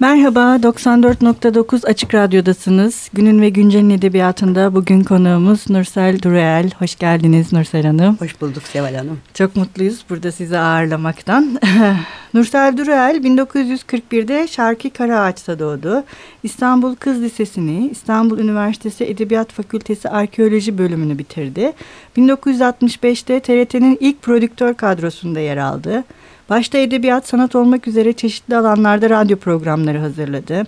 Merhaba, 94.9 Açık Radyo'dasınız. Günün ve Güncel'in edebiyatında bugün konuğumuz Nursel Dureel. Hoş geldiniz Nursel Hanım. Hoş bulduk Seval Hanım. Çok mutluyuz burada sizi ağırlamaktan. Nursel Dureel 1941'de Şarkı Karaağaç'ta doğdu. İstanbul Kız Lisesi'ni, İstanbul Üniversitesi Edebiyat Fakültesi Arkeoloji bölümünü bitirdi. 1965'te TRT'nin ilk prodüktör kadrosunda yer aldı. Başta edebiyat, sanat olmak üzere çeşitli alanlarda radyo programları hazırladı.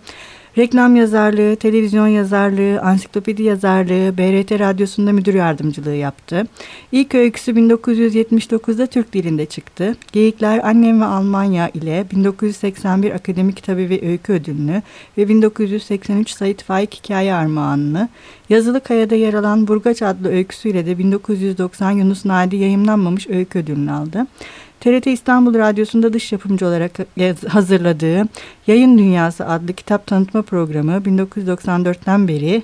Reklam yazarlığı, televizyon yazarlığı, ansiklopedi yazarlığı, BRT Radyosu'nda müdür yardımcılığı yaptı. İlk öyküsü 1979'da Türk dilinde çıktı. Geyikler Annem ve Almanya ile 1981 Akademik Kitabı ve Öykü Ödülünü ve 1983 Sait Faik Hikaye Armağanını, Yazılı Kaya'da yer alan Burgaç adlı öyküsüyle de 1990 Yunus Nadi yayımlanmamış öykü ödülünü aldı. TRT İstanbul Radyosu'nda dış yapımcı olarak hazırladığı Yayın Dünyası adlı kitap tanıtma programı 1994'ten beri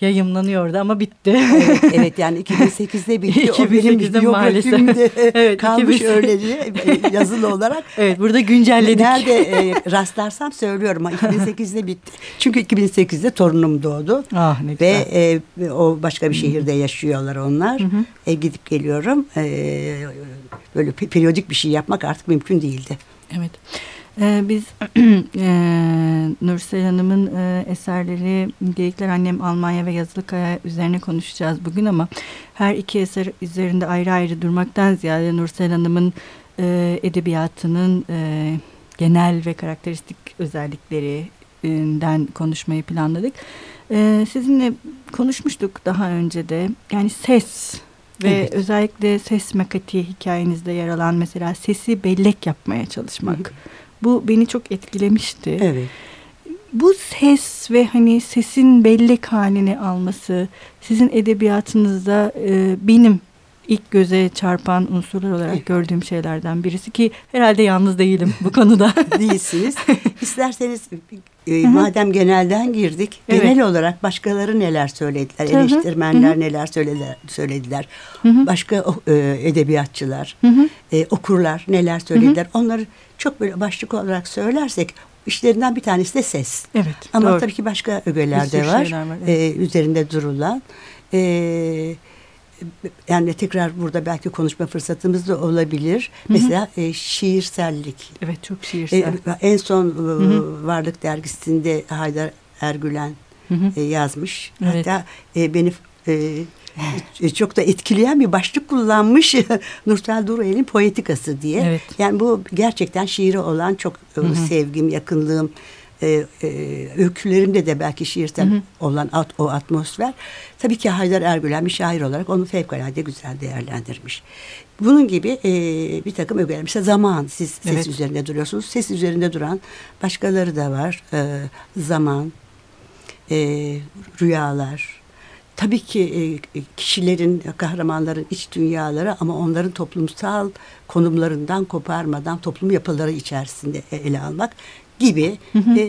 yayımlanıyordu ama bitti. Evet, evet yani 2008'de bitti. 2008'de maalesef. evet, kalmış 2008. öylece yazılı olarak. Evet burada güncelledik. Nerede e, rastlarsam söylüyorum. 2008'de bitti. Çünkü 2008'de torunum doğdu. Ah ne güzel. Ve e, o başka bir şehirde yaşıyorlar onlar. Hı hı. E, gidip geliyorum. E, böyle periyodik bir şey yapmak artık mümkün değildi. Evet. Ee, biz e, Nursel Hanım'ın e, eserleri Geyikler Annem Almanya ve Yazılı Kaya üzerine konuşacağız bugün ama her iki eser üzerinde ayrı ayrı durmaktan ziyade Nursel Hanım'ın e, edebiyatının e, genel ve karakteristik özelliklerinden konuşmayı planladık. E, sizinle konuşmuştuk daha önce de yani ses ve evet. özellikle ses makati hikayenizde yer alan mesela sesi bellek yapmaya çalışmak. Hı hı. Bu beni çok etkilemişti. Evet. Bu ses ve hani sesin bellek halini alması sizin edebiyatınızda e, benim ilk göze çarpan unsurlar olarak gördüğüm şeylerden birisi ki herhalde yalnız değilim bu konuda. Değilsiniz. İsterseniz e, madem genelden girdik, evet. genel olarak başkaları neler söylediler, Hı-hı. eleştirmenler Hı-hı. neler söylediler, söylediler. Hı-hı. başka e, edebiyatçılar, e, okurlar neler söylediler. Hı-hı. Onları çok böyle başlık olarak söylersek işlerinden bir tanesi de ses. Evet. Ama doğru. tabii ki başka ögeler de var. var evet. e, üzerinde durulan. E, yani tekrar burada belki konuşma fırsatımız da olabilir. Hı hı. Mesela e, şiirsellik. Evet çok şiirsel. E, en son e, hı hı. Varlık dergisinde Haydar Ergülen hı hı. E, yazmış. Evet. Hatta e, beni e, çok da etkileyen bir başlık kullanmış Nursel Durayel'in poetikası diye. Evet. Yani bu gerçekten şiiri olan çok hı hı. sevgim, yakınlığım, e, e, öykülerinde de belki şiirsel hı hı. olan at, o atmosfer. Tabii ki Haydar Ergülen bir şair olarak onu fevkalade güzel değerlendirmiş. Bunun gibi e, bir takım ögeler. Mesela zaman siz ses evet. üzerinde duruyorsunuz. Ses üzerinde duran başkaları da var. E, zaman, e, rüyalar, tabii ki e, kişilerin, kahramanların iç dünyaları ama onların toplumsal konumlarından koparmadan toplum yapıları içerisinde ele almak gibi hı hı. E,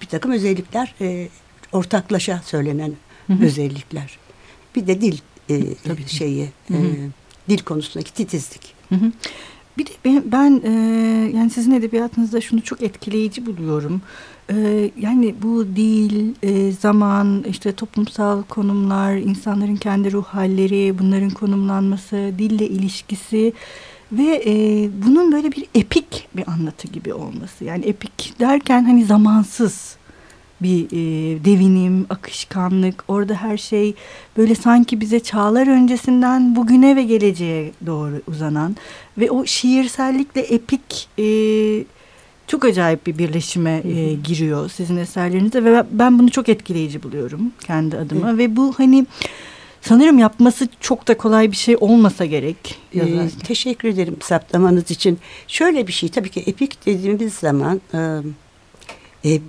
bir takım özellikler e, ortaklaşa söylenen hı hı. özellikler. Bir de dil e, Tabii şeyi hı hı. E, dil konusundaki titizlik. Hı hı. Bir de ben, ben e, yani sizin edebiyatınızda şunu çok etkileyici buluyorum. E, yani bu dil, e, zaman, işte toplumsal konumlar, insanların kendi ruh halleri, bunların konumlanması, dille ilişkisi ve e, bunun böyle bir epik bir anlatı gibi olması. Yani epik derken hani zamansız bir e, devinim, akışkanlık. Orada her şey böyle sanki bize çağlar öncesinden bugüne ve geleceğe doğru uzanan ve o şiirsellikle epik e, çok acayip bir birleşime e, giriyor sizin eserlerinizde ve ben bunu çok etkileyici buluyorum kendi adıma Hı. ve bu hani sanırım yapması çok da kolay bir şey olmasa gerek. Ee, teşekkür ederim saptamanız için. Şöyle bir şey tabii ki epik dediğimiz zaman e, e,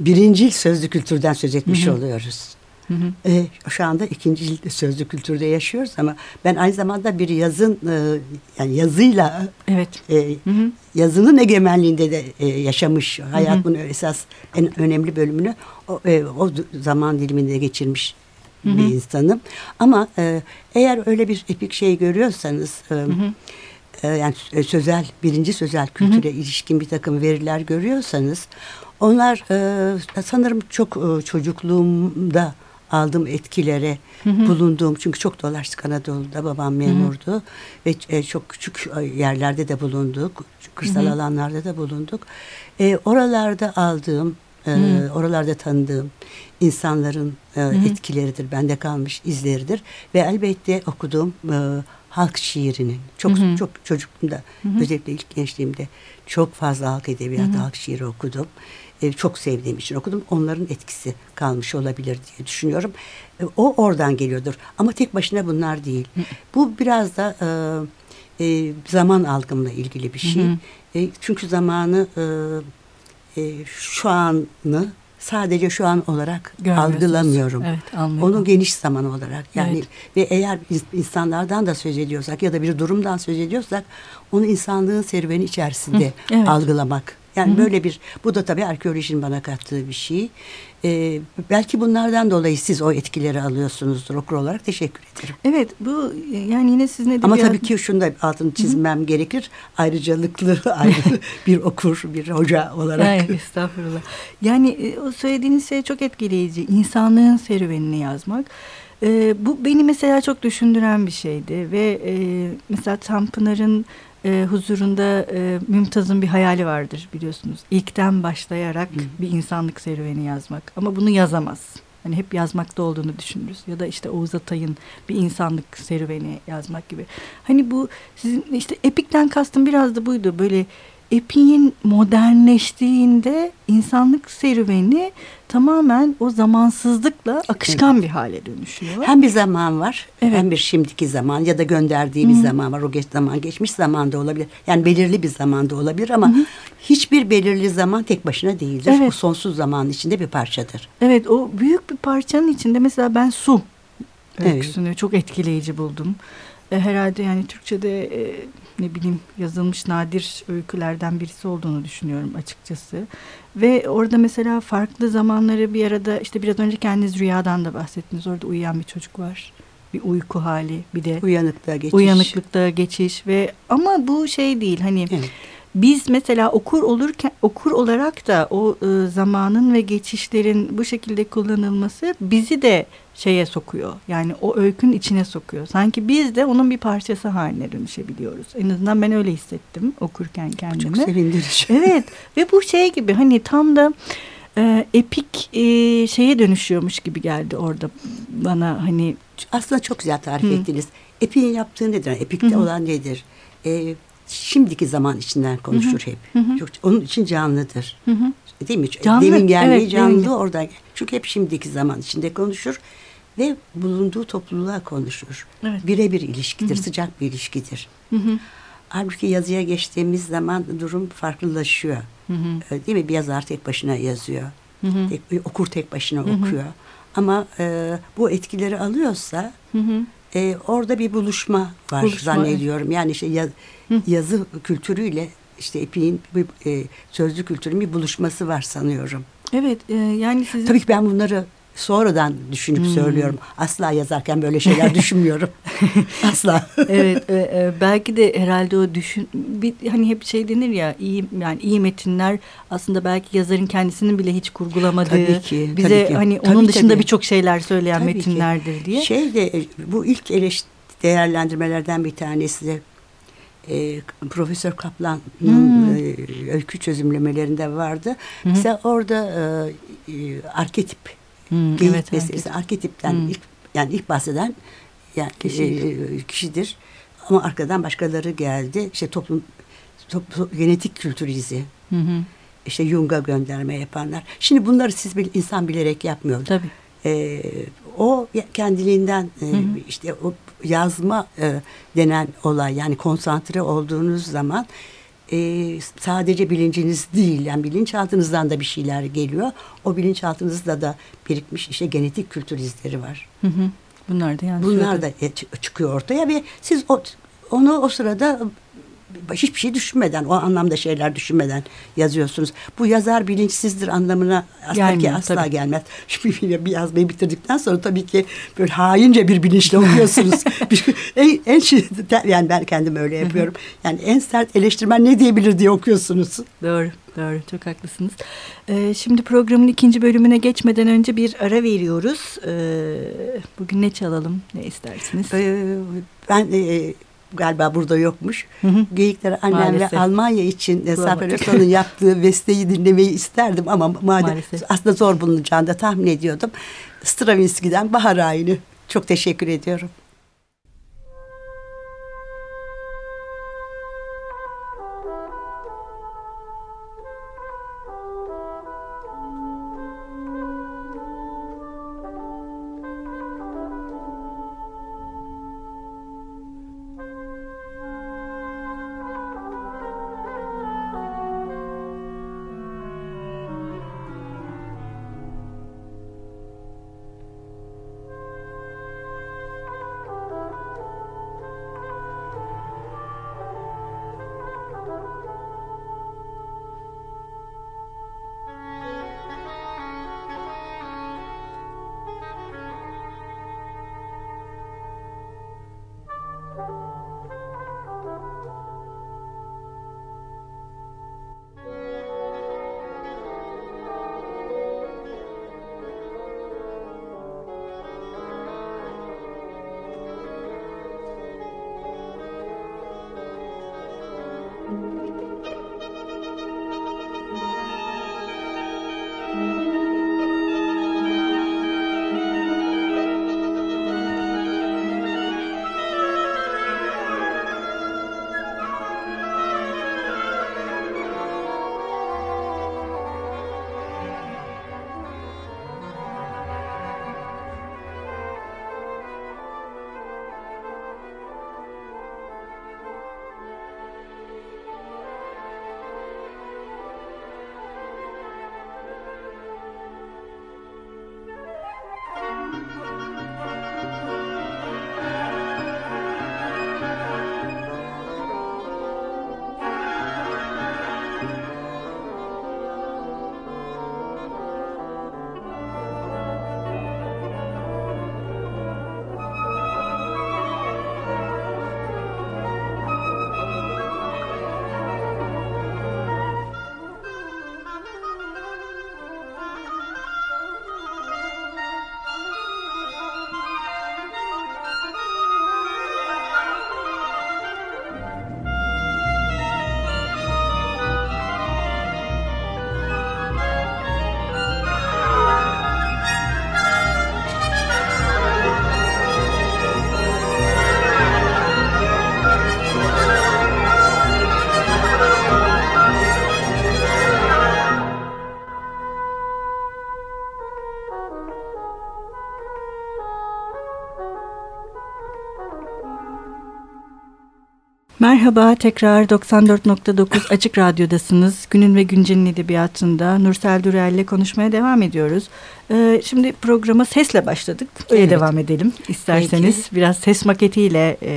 birincil sözlü kültürden söz etmiş Hı-hı. oluyoruz. Hı hı. E, şu anda ikinci sözlü kültürde yaşıyoruz ama ben aynı zamanda bir yazın e, yani yazıyla evet. E, hı hı. yazının egemenliğinde de e, yaşamış hayatımın esas en önemli bölümünü o, e, o zaman diliminde geçirmiş hı hı. bir insanım. Ama e, eğer öyle bir epik şey görüyorsanız e, hı hı. E, yani sözel birinci sözel kültüre hı hı. ilişkin bir takım veriler görüyorsanız Onlar e, sanırım çok e, çocukluğumda aldığım etkilere hı hı. bulunduğum çünkü çok dolaştık Anadolu'da babam memurdu hı hı. ve e, çok küçük e, yerlerde de bulunduk kırsal hı hı. alanlarda da bulunduk e, oralarda aldığım e, oralarda tanıdığım insanların e, hı hı. etkileridir bende kalmış izleridir ve elbette okuduğum e, halk şiirinin çok hı hı. çok çocukluğumda hı hı. özellikle ilk gençliğimde çok fazla halk edebiyatı, hı hı. halk şiiri okudum. E, çok sevdiğim için okudum. Onların etkisi kalmış olabilir diye düşünüyorum. E, o oradan geliyordur. Ama tek başına bunlar değil. Hı. Bu biraz da e, e, zaman algımla ilgili bir şey. Hı hı. E, çünkü zamanı e, e, şu anı sadece şu an olarak algılamıyorum. Evet, anlıyorum. Onu geniş zaman olarak yani evet. ve eğer insanlardan da söz ediyorsak ya da bir durumdan söz ediyorsak onu insanlığın serüveni içerisinde Hı, evet. algılamak yani Hı-hı. böyle bir bu da tabii arkeolojinin bana kattığı bir şey. Ee, belki bunlardan dolayı siz o etkileri alıyorsunuzdur okur olarak teşekkür ederim. Evet bu yani yine sizin edebiyat... Ama tabii ki şunu da altını çizmem Hı-hı. gerekir. Ayrıcalıklı ayrı bir okur, bir hoca olarak. Hayır estağfurullah. Yani e, o söylediğiniz şey çok etkileyici. İnsanlığın serüvenini yazmak. Ee, bu beni mesela çok düşündüren bir şeydi ve e, mesela Tanpınar'ın e, huzurunda e, Mümtaz'ın bir hayali vardır biliyorsunuz. İlkten başlayarak Hı. bir insanlık serüveni yazmak. Ama bunu yazamaz. Hani hep yazmakta olduğunu düşünürüz. Ya da işte Oğuz Atay'ın bir insanlık serüveni yazmak gibi. Hani bu sizin işte epikten kastım biraz da buydu. Böyle Epi'nin modernleştiğinde insanlık serüveni tamamen o zamansızlıkla akışkan evet. bir hale dönüşüyor. Hem bir zaman var evet. hem bir şimdiki zaman ya da gönderdiği bir zaman var. O geç zaman geçmiş zaman da olabilir. Yani belirli bir zaman da olabilir ama Hı-hı. hiçbir belirli zaman tek başına değildir. Evet. O sonsuz zamanın içinde bir parçadır. Evet o büyük bir parçanın içinde mesela ben su öyküsünü evet. çok etkileyici buldum. E, herhalde yani Türkçe'de e, ne bileyim yazılmış nadir öykülerden birisi olduğunu düşünüyorum açıkçası. Ve orada mesela farklı zamanları bir arada işte biraz önce kendiniz rüyadan da bahsettiniz. Orada uyuyan bir çocuk var. Bir uyku hali bir de uyanıklığa geçiş. Uyanıklıkta geçiş ve ama bu şey değil hani evet biz mesela okur olurken okur olarak da o e, zamanın ve geçişlerin bu şekilde kullanılması bizi de şeye sokuyor. Yani o öykün içine sokuyor. Sanki biz de onun bir parçası haline dönüşebiliyoruz. En azından ben öyle hissettim okurken kendimi. Çok sevindirici. Evet ve bu şey gibi hani tam da e, epik e, şeye dönüşüyormuş gibi geldi orada bana hani. Aslında çok güzel tarif Hı. ettiniz. Epik'in yaptığı nedir? Epik'te Hı. olan nedir? E, şimdiki zaman içinden konuşur hep. Hı-hı. Çok, onun için canlıdır. Hı-hı. Değil mi? Canlı. Demin gelmeyi evet, canlı demin. orada. Çünkü hep şimdiki zaman içinde konuşur ve bulunduğu topluluğa konuşur. Evet. Birebir ilişkidir, Hı-hı. sıcak bir ilişkidir. Hı-hı. Halbuki yazıya geçtiğimiz zaman durum farklılaşıyor. Hı-hı. Değil mi? Bir yazar tek başına yazıyor. Hı-hı. Tek, okur tek başına Hı-hı. okuyor. Ama e, bu etkileri alıyorsa Hı-hı e, orada bir buluşma var buluşma, zannediyorum. Evet. Yani işte yaz, yazı kültürüyle işte epinin e, sözlü kültürün bir buluşması var sanıyorum. Evet e, yani sizin... Tabii ki ben bunları sonradan düşünüp hmm. söylüyorum. Asla yazarken böyle şeyler düşünmüyorum. Asla. evet, e, e, belki de herhalde o düşün bir hani hep şey denir ya iyi yani iyi metinler aslında belki yazarın kendisinin bile hiç kurgulamadığı tabii ki, bize tabii ki. hani tabii, onun dışında birçok şeyler söyleyen tabii metinlerdir ki. diye. Şey de e, bu ilk eleştiri değerlendirmelerden bir tanesi de e, Profesör Kaplan'ın hmm. e, öykü çözümlemelerinde vardı. Hmm. Mesela orada e, e, arketip Hmm, Geyik evet, meselesi evet. arketipten hmm. ilk, yani ilk bahseden yani Kişi. e, kişidir. Ama arkadan başkaları geldi. İşte toplum top, genetik kültür izi. Hı hı. İşte Jung'a gönderme yapanlar. Şimdi bunları siz bir insan bilerek yapmıyor. Tabii. E, o kendiliğinden e, hı hı. işte o yazma e, denen olay yani konsantre olduğunuz zaman e, sadece bilinciniz değil yani bilinçaltınızdan da bir şeyler geliyor. O bilinçaltınızda da birikmiş işte genetik kültür izleri var. Hı hı. Bunlar da yani Bunlar da çıkıyor ortaya ve siz o, onu o sırada hiçbir şey düşünmeden o anlamda şeyler düşünmeden yazıyorsunuz. Bu yazar bilinçsizdir anlamına aslında ki asla tabii. gelmez. Şimdi bir yazmayı bitirdikten sonra tabii ki böyle haince bir bilinçle okuyorsunuz. en, en şey, yani ben kendim öyle yapıyorum. Yani en sert eleştirmen ne diyebilir diye okuyorsunuz. Doğru. Doğru, çok haklısınız. Ee, şimdi programın ikinci bölümüne geçmeden önce bir ara veriyoruz. Ee, bugün ne çalalım, ne istersiniz? Ee, ben e, galiba burada yokmuş. Hı hı. Geyikler annemle Maalesef. Almanya için Zafer Özal'ın yaptığı besteyi dinlemeyi isterdim ama madem Maalesef. aslında zor bulunacağını da tahmin ediyordum. Stravinsky'den Bahar Ayini. Çok teşekkür ediyorum. Merhaba, tekrar 94.9 Açık Radyo'dasınız. Günün ve Güncel'in edebiyatında Nursel Dürel ile konuşmaya devam ediyoruz. Ee, şimdi programa sesle başladık. Öyle evet. devam edelim isterseniz. Peki. Biraz ses maketiyle e,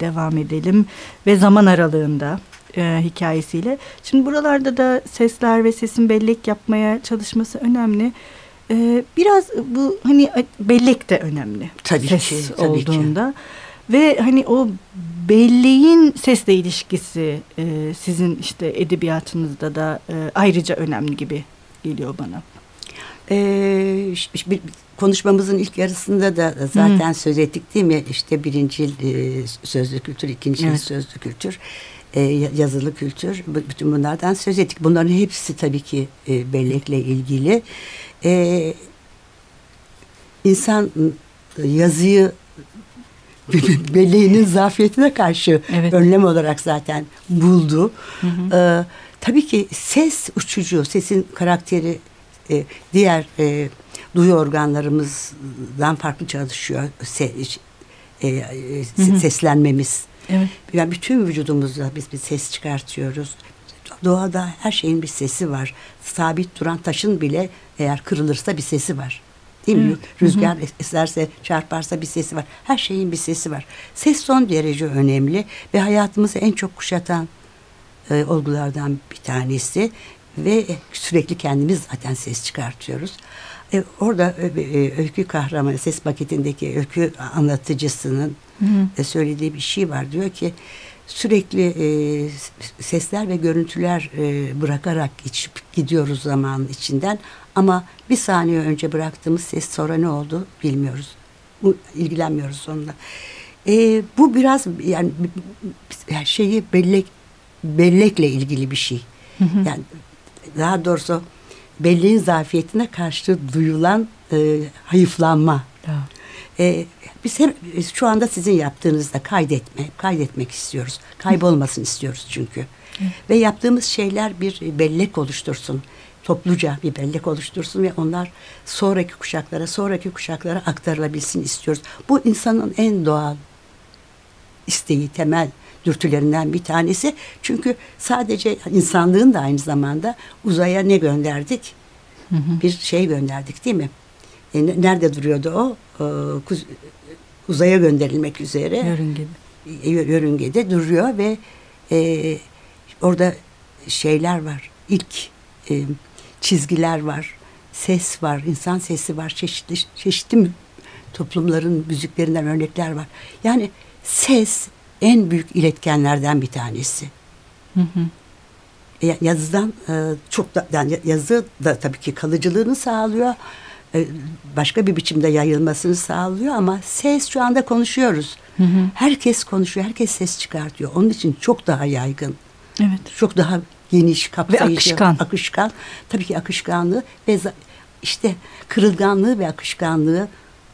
devam edelim ve zaman aralığında e, hikayesiyle. Şimdi buralarda da sesler ve sesin bellek yapmaya çalışması önemli. Ee, biraz bu hani bellek de önemli. Tabii ses ki. Tabii olduğunda. Ki. Ve hani o belleğin sesle ilişkisi e, sizin işte edebiyatınızda da e, ayrıca önemli gibi geliyor bana. Ee, konuşmamızın ilk yarısında da zaten Hı. söz ettik değil mi? İşte birinci e, sözlü kültür, ikinci evet. sözlü kültür, e, yazılı kültür. Bütün bunlardan söz ettik. Bunların hepsi tabii ki e, bellekle ilgili. E, insan yazıyı belleğinin zafiyetine karşı evet. önlem olarak zaten buldu. Hı hı. Ee, tabii ki ses uçucu, sesin karakteri e, diğer e, duyu organlarımızdan farklı çalışıyor. Se, e, e, hı hı. Seslenmemiz. Evet. Yani bütün vücudumuzda biz bir ses çıkartıyoruz. Doğada her şeyin bir sesi var. Sabit duran taşın bile eğer kırılırsa bir sesi var. Değil mi? Hı. Rüzgar eserse, çarparsa bir sesi var. Her şeyin bir sesi var. Ses son derece önemli ve hayatımızı en çok kuşatan e, olgulardan bir tanesi ve sürekli kendimiz zaten ses çıkartıyoruz. E, orada e, e, öykü kahramanı ses paketindeki öykü anlatıcısının hı hı. E, söylediği bir şey var. Diyor ki sürekli e, sesler ve görüntüler e, bırakarak geçip gidiyoruz zaman içinden ama bir saniye önce bıraktığımız ses sonra ne oldu bilmiyoruz. Bu, ilgilenmiyoruz onunla. E, bu biraz yani şeyi bellek bellekle ilgili bir şey. Hı hı. Yani daha doğrusu belleğin zafiyetine karşı duyulan e, hayıflanma. E, biz hep şu anda sizin yaptığınızda kaydetme, kaydetmek istiyoruz. Kaybolmasın istiyoruz çünkü. Hı. Ve yaptığımız şeyler bir bellek oluştursun. Topluca bir bellek oluştursun ve onlar sonraki kuşaklara, sonraki kuşaklara aktarılabilsin istiyoruz. Bu insanın en doğal isteği, temel dürtülerinden bir tanesi. Çünkü sadece insanlığın da aynı zamanda uzaya ne gönderdik? Hı hı. Bir şey gönderdik değil mi? E, nerede duruyordu o? E, kuz, uzaya gönderilmek üzere. Yörüngede. E, yörüngede duruyor ve e, orada şeyler var. İlk e, çizgiler var. Ses var. insan sesi var. Çeşitli çeşitli toplumların müziklerinden örnekler var. Yani ses en büyük iletkenlerden bir tanesi. Hı hı. E, yazıdan e, çok da yani yazı da tabii ki kalıcılığını sağlıyor. E, başka bir biçimde yayılmasını sağlıyor ama ses şu anda konuşuyoruz. Hı hı. Herkes konuşuyor, herkes ses çıkartıyor. Onun için çok daha yaygın. Evet. Çok daha geniş, kapsayıcı, ve akışkan. akışkan. Tabii ki akışkanlığı ve işte kırılganlığı ve akışkanlığı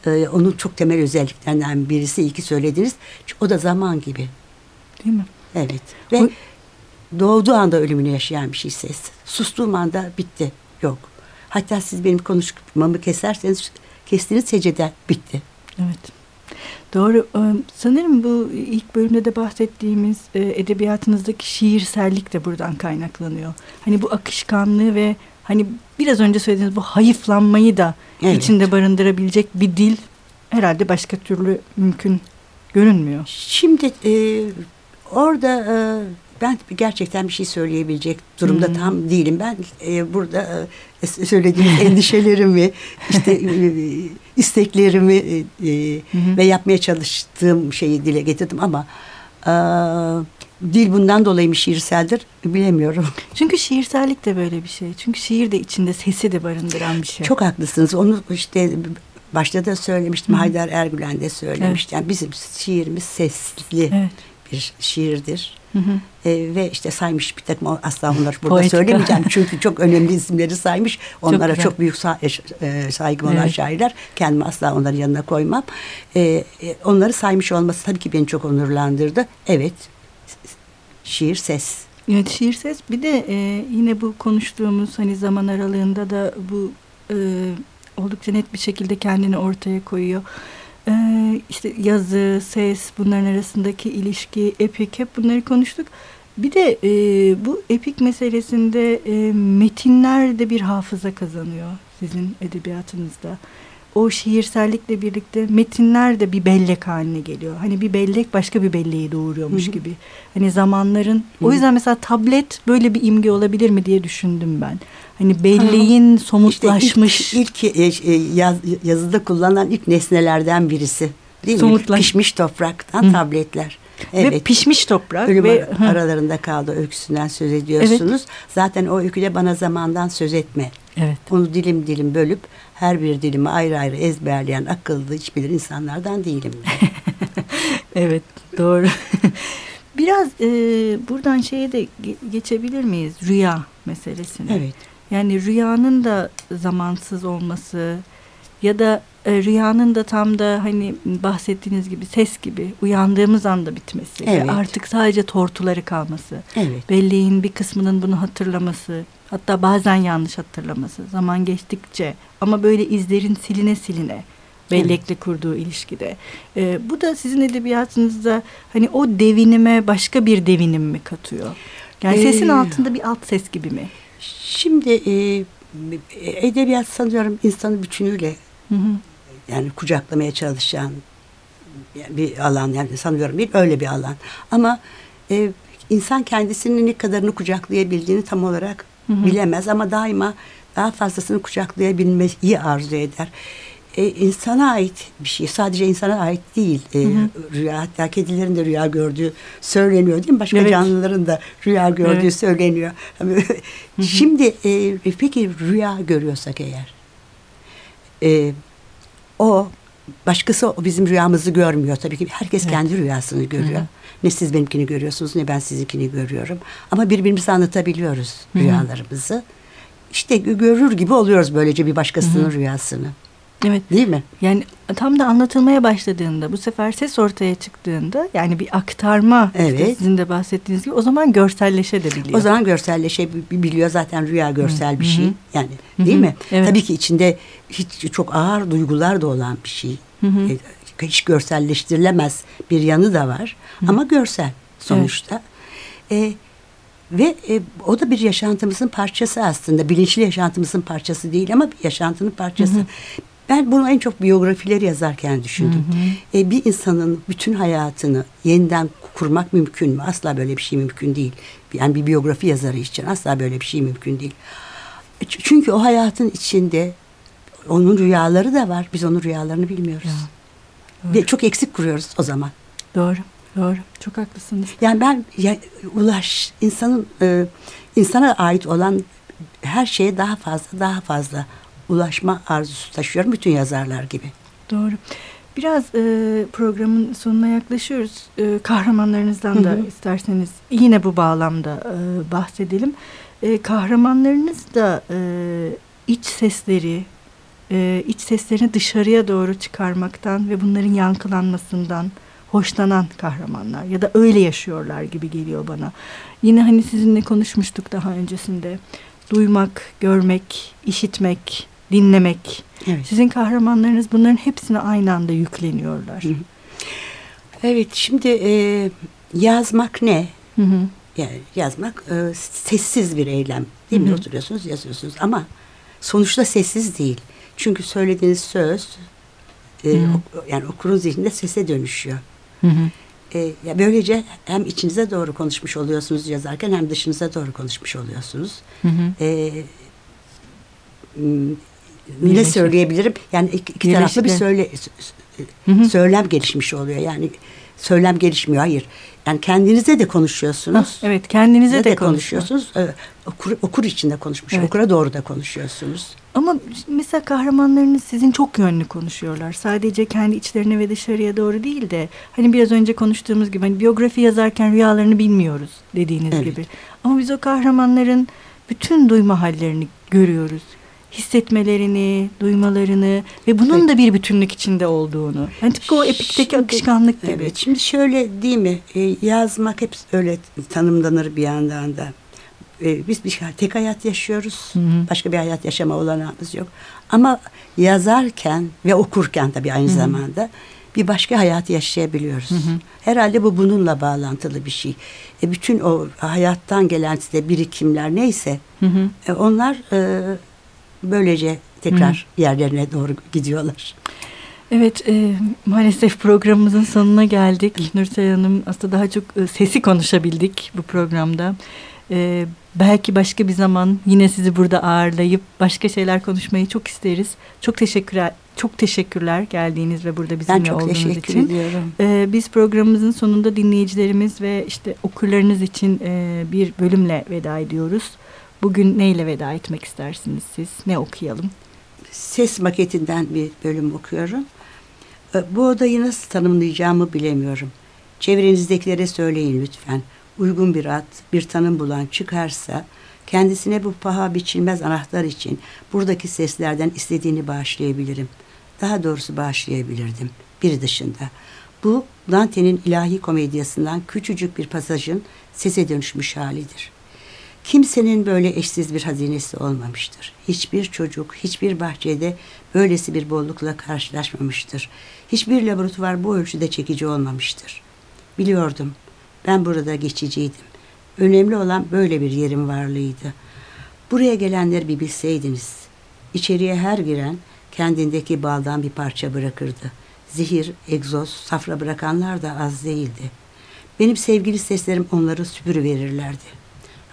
ee, onun çok temel özelliklerinden birisi iki söylediniz. O da zaman gibi. Değil mi? Evet. Ve o... doğduğu anda ölümünü yaşayan bir şey ses. Sustuğum anda bitti. Yok. Hatta siz benim konuşmamı keserseniz kestiğiniz secde bitti. Evet. Doğru. Ee, sanırım bu ilk bölümde de bahsettiğimiz e, edebiyatınızdaki şiirsellik de buradan kaynaklanıyor. Hani bu akışkanlığı ve hani biraz önce söylediğiniz bu hayıflanmayı da evet. içinde barındırabilecek bir dil herhalde başka türlü mümkün görünmüyor. Şimdi e, orada e, ben gerçekten bir şey söyleyebilecek durumda hmm. tam değilim. Ben e, burada e, söylediğim endişelerimi, işte e, isteklerimi e, hmm. ve yapmaya çalıştığım şeyi dile getirdim ama e, dil bundan dolayı mı şiirseldir bilemiyorum. Çünkü şiirsellik de böyle bir şey. Çünkü şiir de içinde sesi de barındıran bir şey. Çok haklısınız. Onu işte başta da söylemiştim. Hı. Haydar Ergülen de söylemişti. Evet. Yani bizim şiirimiz sesli evet. Bir şiirdir. Hı hı. E, ve işte saymış bir takım asla onları burada Poetika. söylemeyeceğim çünkü çok önemli isimleri saymış. Onlara çok, çok büyük sa e, saygım olan evet. şairler. Kendimi asla onların yanına koymam. E, e, onları saymış olması tabii ki beni çok onurlandırdı. Evet şiir ses. Evet şiir ses bir de e, yine bu konuştuğumuz hani zaman aralığında da bu e, oldukça net bir şekilde kendini ortaya koyuyor. E, işte yazı, ses bunların arasındaki ilişki, epik hep bunları konuştuk. Bir de e, bu epik meselesinde e, metinler de bir hafıza kazanıyor sizin edebiyatınızda o şiirsellikle birlikte metinler de bir bellek haline geliyor. Hani bir bellek başka bir belleği doğuruyormuş Hı-hı. gibi. Hani zamanların Hı-hı. o yüzden mesela tablet böyle bir imge olabilir mi diye düşündüm ben. Hani belleğin Aha. somutlaşmış. İşte ilk, ilk e, e, yaz, yazıda kullanılan ilk nesnelerden birisi. Değil Somutlaş. mi? Pişmiş topraktan Hı. tabletler. Evet. Ve pişmiş toprak. Ölüm ve, aralarında kaldı öyküsünden söz ediyorsunuz. Evet. Zaten o öyküde bana zamandan söz etme. Evet. Onu dilim dilim bölüp her bir dilimi ayrı ayrı ezberleyen akıllı hiç bilir insanlardan değilim. evet doğru. Biraz e, buradan şeye de geçebilir miyiz? Rüya meselesine. Evet. Yani rüyanın da zamansız olması ya da e, rüyanın da tam da hani bahsettiğiniz gibi ses gibi uyandığımız anda bitmesi. Evet. Ve artık sadece tortuları kalması. Evet. Belleğin bir kısmının bunu hatırlaması. Hatta bazen yanlış hatırlaması. Zaman geçtikçe ama böyle izlerin siline siline bellekle kurduğu ilişkide. E, bu da sizin edebiyatınızda hani o devinime başka bir devinim mi katıyor? Yani ee, sesin altında bir alt ses gibi mi? Şimdi e, edebiyat sanıyorum insanı bütünüyle Hı hı. Yani kucaklamaya çalışan bir alan yani sanıyorum bir öyle bir alan. Ama e, insan kendisinin ne kadarını kucaklayabildiğini tam olarak hı hı. bilemez ama daima daha fazlasını kucaklayabilmeyi arzu eder. E, insana ait bir şey. Sadece insana ait değil. E, hı hı. Rüya hatta kedilerin de rüya gördüğü söyleniyor değil mi? Başka evet. canlıların da rüya gördüğü evet. söyleniyor. Şimdi e, peki rüya görüyorsak eğer e, o başkası bizim rüyamızı görmüyor. Tabii ki herkes evet. kendi rüyasını görüyor. Hı hı. Ne siz benimkini görüyorsunuz ne ben sizinkini görüyorum. Ama birbirimize anlatabiliyoruz hı hı. rüyalarımızı. İşte görür gibi oluyoruz böylece bir başkasının hı hı. rüyasını. Evet. Değil mi? Yani tam da anlatılmaya başladığında bu sefer ses ortaya çıktığında yani bir aktarma evet. işte sizin de bahsettiğiniz gibi o zaman görselleşebiliyor. O zaman görselleşebiliyor zaten rüya görsel Hı. bir şey yani Hı. değil mi? Evet. Tabii ki içinde hiç çok ağır duygular da olan bir şey. Hı hı. E, hiç görselleştirilemez bir yanı da var hı. ama görsel sonuçta. Evet. E, ve e, o da bir yaşantımızın parçası aslında. Bilinçli yaşantımızın parçası değil ama bir yaşantının parçası. Hı hı. Ben bunu en çok biyografileri yazarken düşündüm. Hı hı. E, bir insanın bütün hayatını yeniden kurmak mümkün mü? Asla böyle bir şey mümkün değil. Yani bir biyografi yazarı için asla böyle bir şey mümkün değil. E, çünkü o hayatın içinde onun rüyaları da var. Biz onun rüyalarını bilmiyoruz. Ya, Ve çok eksik kuruyoruz o zaman. Doğru. Doğru. Çok haklısınız. Yani ben ya, ulaş insanın e, insana ait olan her şeye daha fazla daha fazla ulaşma arzusu taşıyorum bütün yazarlar gibi. Doğru. Biraz e, programın sonuna yaklaşıyoruz. E, kahramanlarınızdan hı hı. da isterseniz yine bu bağlamda e, bahsedelim. E, kahramanlarınız da e, iç sesleri, e, iç seslerini dışarıya doğru çıkarmaktan ve bunların yankılanmasından hoşlanan kahramanlar ya da öyle yaşıyorlar gibi geliyor bana. Yine hani sizinle konuşmuştuk daha öncesinde. Duymak, görmek, işitmek, dinlemek. Evet. Sizin kahramanlarınız bunların hepsine aynı anda yükleniyorlar. Hı hı. Evet şimdi e, yazmak ne? Hı hı. Yani yazmak e, sessiz bir eylem değil hı hı. mi? Oturuyorsunuz yazıyorsunuz ama sonuçta sessiz değil. Çünkü söylediğiniz söz e, ok, yani okurun zihninde sese dönüşüyor. Hı hı. E, ya böylece hem içinize doğru konuşmuş oluyorsunuz yazarken hem dışınıza doğru konuşmuş oluyorsunuz. Hı hı. E, ne söyleyebilirim? Yani iki, iki taraflı bir söyle hı hı. söylem gelişmiş oluyor. Yani söylem gelişmiyor. Hayır. Yani kendinize de konuşuyorsunuz. Ha, evet, kendinize de, de konuşuyorsunuz. Okur, okur içinde konuşmuş. Evet. Okura doğru da konuşuyorsunuz. Ama mesela kahramanlarınız sizin çok yönlü konuşuyorlar. Sadece kendi içlerine ve dışarıya doğru değil de hani biraz önce konuştuğumuz gibi hani biyografi yazarken rüyalarını bilmiyoruz dediğiniz evet. gibi. Ama biz o kahramanların bütün duyma hallerini görüyoruz hissetmelerini, duymalarını ve bunun evet. da bir bütünlük içinde olduğunu. Yani tıpkı o epikteki şimdi, akışkanlık gibi. Evet, şimdi şöyle değil mi? E, yazmak hep öyle tanımlanır bir yandan da. E, biz bir tek hayat yaşıyoruz. Hı hı. Başka bir hayat yaşama olanağımız yok. Ama yazarken ve okurken tabii aynı hı hı. zamanda bir başka hayat yaşayabiliyoruz. Hı hı. Herhalde bu bununla bağlantılı bir şey. E, bütün o hayattan gelen size birikimler neyse hı hı. E, onlar e, böylece tekrar Hı. yerlerine doğru gidiyorlar. Evet e, maalesef programımızın sonuna geldik. Nursel Hanım aslında daha çok e, sesi konuşabildik bu programda. E, belki başka bir zaman yine sizi burada ağırlayıp başka şeyler konuşmayı çok isteriz. Çok teşekkürler. Çok teşekkürler geldiğiniz ve burada bizimle ben çok olduğunuz teşekkür için. Ediyorum. Ee, biz programımızın sonunda dinleyicilerimiz ve işte okurlarınız için e, bir bölümle veda ediyoruz. Bugün neyle veda etmek istersiniz siz? Ne okuyalım? Ses maketinden bir bölüm okuyorum. Ee, bu odayı nasıl tanımlayacağımı bilemiyorum. Çevrenizdekilere söyleyin lütfen. Uygun bir ad, bir tanım bulan çıkarsa kendisine bu paha biçilmez anahtar için buradaki seslerden istediğini bağışlayabilirim. Daha doğrusu bağışlayabilirdim. Biri dışında. Bu Dante'nin ilahi komedyasından küçücük bir pasajın sese dönüşmüş halidir.'' Kimsenin böyle eşsiz bir hazinesi olmamıştır. Hiçbir çocuk, hiçbir bahçede böylesi bir bollukla karşılaşmamıştır. Hiçbir laboratuvar bu ölçüde çekici olmamıştır. Biliyordum. Ben burada geçiciydim. Önemli olan böyle bir yerin varlığıydı. Buraya gelenleri bir bilseydiniz. İçeriye her giren kendindeki baldan bir parça bırakırdı. Zehir, egzoz, safra bırakanlar da az değildi. Benim sevgili seslerim onları süpürüverirlerdi.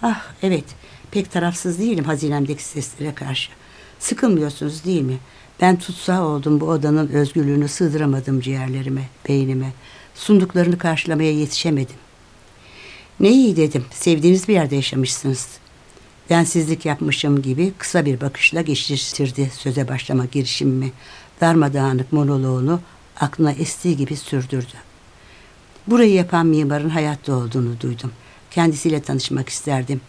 Ah evet, pek tarafsız değilim hazinemdeki seslere karşı. Sıkılmıyorsunuz değil mi? Ben tutsağı oldum bu odanın özgürlüğünü sığdıramadım ciğerlerime, beynime. Sunduklarını karşılamaya yetişemedim. Ne iyi dedim, sevdiğiniz bir yerde yaşamışsınız. Densizlik yapmışım gibi kısa bir bakışla geçiştirdi söze başlama girişimimi. Darmadağınık monoloğunu aklına estiği gibi sürdürdü. Burayı yapan mimarın hayatta olduğunu duydum. Kendisiyle tanışmak isterdim.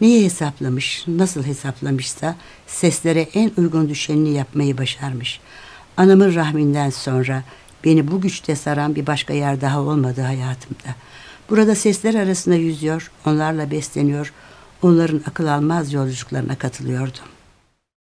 Neyi hesaplamış, nasıl hesaplamışsa seslere en uygun düşenini yapmayı başarmış. Anamın rahminden sonra beni bu güçte saran bir başka yer daha olmadı hayatımda. Burada sesler arasında yüzüyor, onlarla besleniyor, onların akıl almaz yolculuklarına katılıyordum.